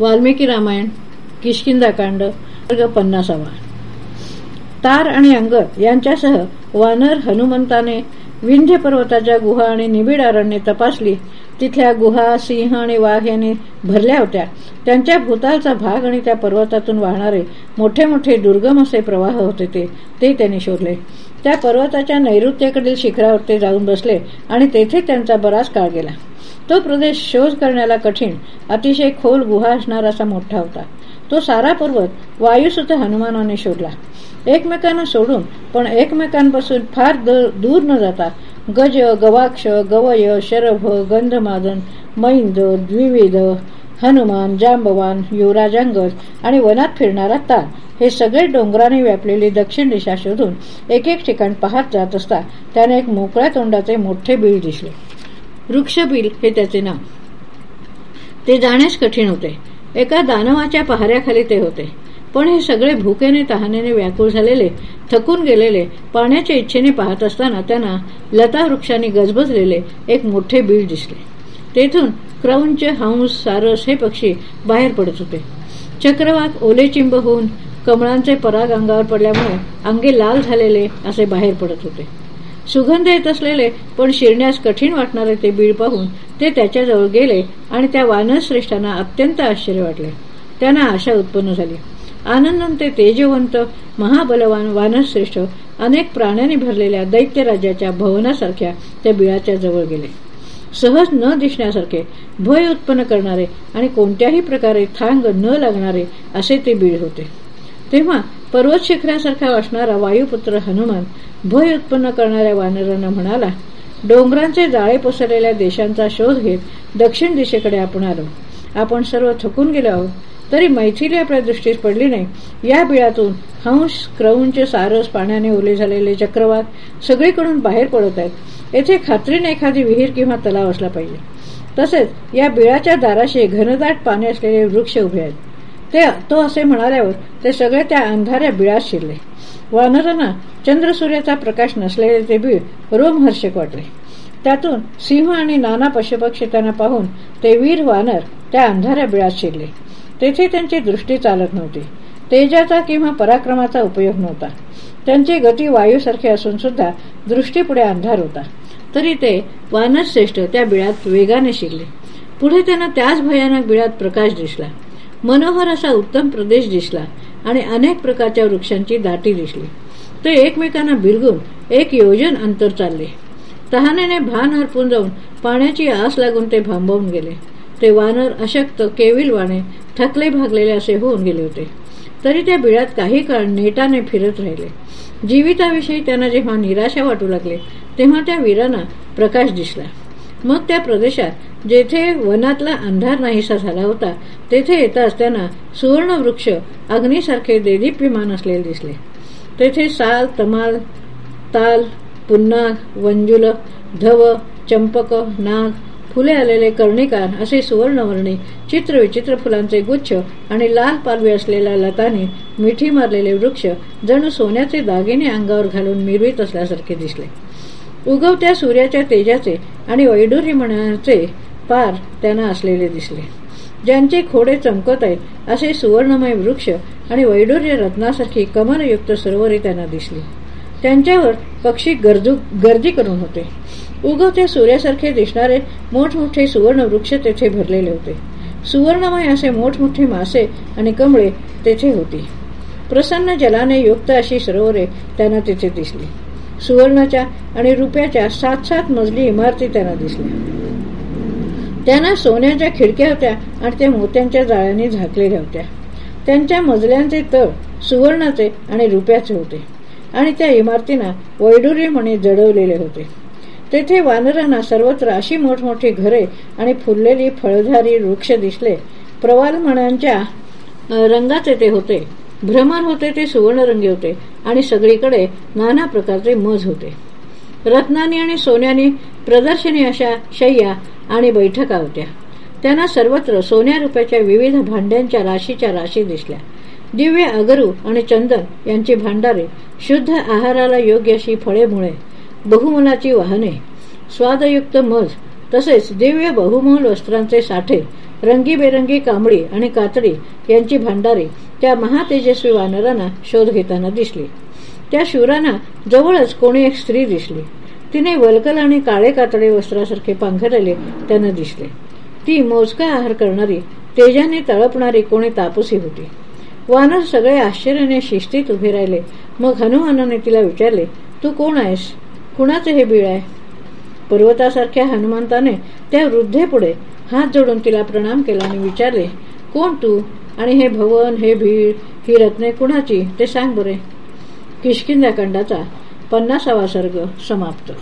वाल्मिकी रामायण किशकिंदाकांड वर्ग पन्नासावा. तार आणि अंगद यांच्यासह वानर हनुमंताने विंध्य पर्वताच्या गुहा आणि निबिड अरण्ये तपासली. तिथल्या गुहा सिंह आणि वाघ यांनी भरल्या होत्या. त्यांच्या भूतालचा भाग आणि त्या पर्वतातून वाहणारे मोठे मोठे दुर्गम असे प्रवाह होते ते ते त्यांनी शोधले. त्या पर्वताच्या नैऋत्येकडील शिखरावर ते जाऊन बसले आणि तेथे त्यांचा बराच काळ गेला. तो प्रदेश शोध करण्याला कठीण अतिशय खोल गुहा असणारा असा मोठा होता. तो सारा पर्वत वायुसुत हनुमानाने शोधला. एकमेकांना सोडून पण एकमेकांपासून फार दूर न जाता गज गवाक्ष गवय शरभ गंधमादन मैंद द्विविध हनुमान जांबवान युवराजांगद आणि वनात फिरणारा तार हे सगळे डोंगराने व्यापलेली दक्षिण दिशा शोधून एक एक ठिकाण पाहत जात असता त्याने एक मोकळ्या तोंडाचे मोठे बीळ दिसले. वृक्षपिल हे त्याचे नाव. ते जाण्यास कठीण होते. एका दानवाच्या पहाऱ्याखाली ते होते. पण हे सगळे भुकेने तहानेने व्याकुळ झालेले थकून गेलेले पाण्याच्या इच्छेने पाहत असताना त्यांना लता वृक्षाने गजबजलेले एक मोठे बीळ दिसले. तेथून क्रौंच हंस सारस हे पक्षी बाहेर पडत होते. चक्रवाक ओलेचिंब होऊन कमळांचे पराग अंगावर पडल्यामुळे अंगे लाल झालेले असे बाहेर पडत होते. सुगंध येत असलेले पण शिरण्यास कठीण वाटणारे ते बीड पाहून ते त्याच्याजवळ गेले आणि त्या वानरश्रेष्ठांना अत्यंत आश्चर्य वाटले. त्यांना आशा उत्पन्न झाली. आनंदन ते तेजवंत महाबलवान वानरश्रेष्ठ अनेक प्राण्यांनी भरलेल्या दैत्यराज्याच्या भवनासारख्या त्या बिळाच्या जवळ गेले. सहज न दिसण्यासारखे भय उत्पन्न करणारे आणि कोणत्याही प्रकारे थांग न लागणारे असे ते बीळ होते. तेव्हा पर्वत शिखरासारखा असणारा वायुपुत्र हनुमान भय उत्पन्न करणाऱ्या वानरांना म्हणाला डोंगरांचे जाळे पसरलेल्या देशांचा शोध घेत दक्षिण दिशेकडे आपण आलो. आपण सर्व थकून गेलो आहोत. तरी मैथिली आपल्या दृष्टीस पडली नाही. या बिळातून हंस क्रौंचे सारस पाण्याने ओले झालेले चक्रवात सगळीकडून बाहेर पडत आहेत. येथे खात्रीने एखादी विहीर किंवा तलाव असला पाहिजे. तसेच या बिळाच्या दाराशी घनदाट पाणी असलेले वृक्ष उभे आहेत. ते तो असे म्हणाल्यावर ते सगळे त्या अंधाऱ्या बिळात शिरले. वानरांना चंद्रसूर्याचा प्रकाश नसलेले ते बीळ रोमहर्षक वाटले. त्यातून सिंह आणि नाना पशुपक्षी त्यांना पाहून ते वीर वानर त्या अंधाऱ्या बिळात शिरले. तेथे त्यांची दृष्टी चालत नव्हती. तेजाचा किंवा पराक्रमाचा उपयोग नव्हता. त्यांची गती वायूसारखी असून सुद्धा दृष्टीपुढे अंधार होता. तरी ते वानरश्रेष्ठ त्या बिळात वेगाने शिरले. पुढे त्यांना त्याच भयानक बिळात प्रकाश दिसला. मनोहर असा उत्तम प्रदेश दिसला आणि अनेक प्रकारच्या वृक्षांची दाटी दिसली. ते एकमेकांना बिरगून एक योजन अंतर चालले. तहानेने भान हरपून जाऊन पाण्याची आस लागून ते भांबवून गेले. ते वानर अशक्त केविलवाणे थकले भागलेले असे होऊन गेले होते. तरी त्या बिळात काही काळ नेटाने फिरत राहिले. जीविताविषयी त्यांना जेव्हा निराशा वाटू लागले तेव्हा त्या वीरांना प्रकाश दिसला. मग त्या प्रदेशात जेथे वनातला अंधार नाहीसा झाला होता तेथे येताच त्यांना सुवर्ण वृक्ष अग्नीसारखे देदीप्यमान असलेले दिसले. तेथे साल तमाल ताल पुन्हा वंजुल धव चंपक नाग फुले आलेले कर्णिकार असे सुवर्णवर्णी चित्र विचित्र फुलांचे गुच्छ आणि लाल पालवी असलेल्या लताने मिठी मारलेले वृक्ष जणू सोन्याचे दागिने अंगावर घालून मिरवीत असल्यासारखे दिसले. उगवत्या सूर्याच्या तेजाचे आणि वैडूर्यमणाचे पार त्यांना असलेले दिसले. ज्यांचे खोडे चमकत आहेत असे सुवर्णमय वृक्ष आणि वैडूर्य रत्नासारखी कमलयुक्त सरोवरे त्यांना दिसली. त्यांच्यावर पक्षी गरजू गर्दी करून होते. उगवत्या सूर्यासारखे दिसणारे मोठमोठे सुवर्ण वृक्ष तेथे भरलेले होते. सुवर्णमय असे मोठमोठे मासे आणि कमळे तेथे होती. प्रसन्न जलाने युक्त अशी सरोवरे त्यांना तिथे दिसली. सुवर्णाच्या आणि रुपयाच्या सात सात मजली इमारती त्यांना दिसल्या. त्यांना सोन्याच्या खिडक्या होत्या आणि त्या मोत्यांच्या जाळ्यांनी झाकलेल्या होत्या. त्यांच्या मजल्यांचे तळ सुवर्णाचे आणि रुपयाचे होते. आणि त्या इमारतींना वैडुरी म्हणे जडवलेले होते. तेथे वानरांना सर्वत्र अशी मोठमोठी घरे आणि फुललेली फळधारी वृक्ष दिसले. प्रवालमणांच्या रंगाचे ते होते. भ्रमर होते ते सुवर्णरंगी होते आणि सगळीकडे नाना प्रकारचे मज होते. रत्नानी आणि सोन्यानी प्रदर्शनी अशा शय्या आणि बैठका होत्या. त्यांना सर्वत्र सोन्या रुपयाच्या विविध भांड्यांच्या राशीच्या राशी दिसल्या. दिव्य अगरू आणि चंदन यांची भांडारे शुद्ध आहाराला योग्य अशी फळे मुळे बहुमलाची वाहने स्वादयुक्त मध तसेच दिव्य बहुमोल वस्त्रांचे साठे रंगीबेरंगी कांबळी आणि कातडी यांची भांडारी त्या महातेजस्वी वानरांना शोध घेताना दिसली. त्या शिवरांना जवळच कोणी एक स्त्री दिसली. तिने वलकल आणि काळे कातडे वस्त्रासारखे पांघरलेले त्यांना दिसले. ती मोजका आहार करणारी तेजाने तळपणारी कोणी तापसी होती. वानर सगळे आश्चर्याने शिस्तीत उभे राहिले. मग हनुमानाने तिला विचारले तू कोण आहेस? कुणाचे हे बीळ आहे? पर्वतासारख्या हनुमंताने त्या वृद्धेपुढे हात जोडून तिला प्रणाम केला आणि विचारले कोण तू? आणि हे भवन हे भीड ही रत्ने कुणाची? ते सांग बरे. किशकिंदाकांडाचा पन्नासावा सर्ग समाप्त.